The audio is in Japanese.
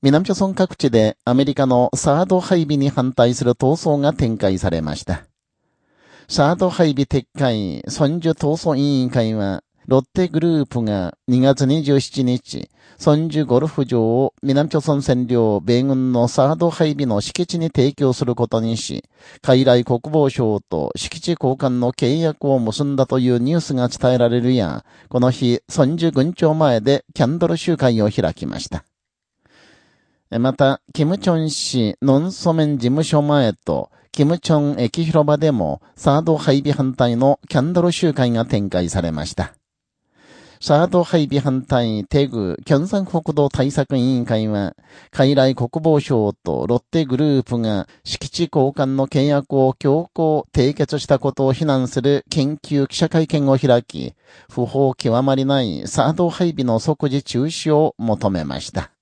南朝村各地でアメリカのサード配備に反対する闘争が展開されました。サード配備撤回、孫樹闘争委員会は、ロッテグループが2月27日、孫樹ゴルフ場を南朝村占領米軍のサード配備の敷地に提供することにし、海来国防省と敷地交換の契約を結んだというニュースが伝えられるや、この日、孫樹軍庁前でキャンドル集会を開きました。また、キムチョン市ノンソメン事務所前と、キムチョン駅広場でも、サード配備反対のキャンドル集会が展開されました。サード配備反対テグ、キョンサン国土対策委員会は、海来国防省とロッテグループが敷地交換の契約を強行締結したことを非難する緊急記者会見を開き、不法極まりないサード配備の即時中止を求めました。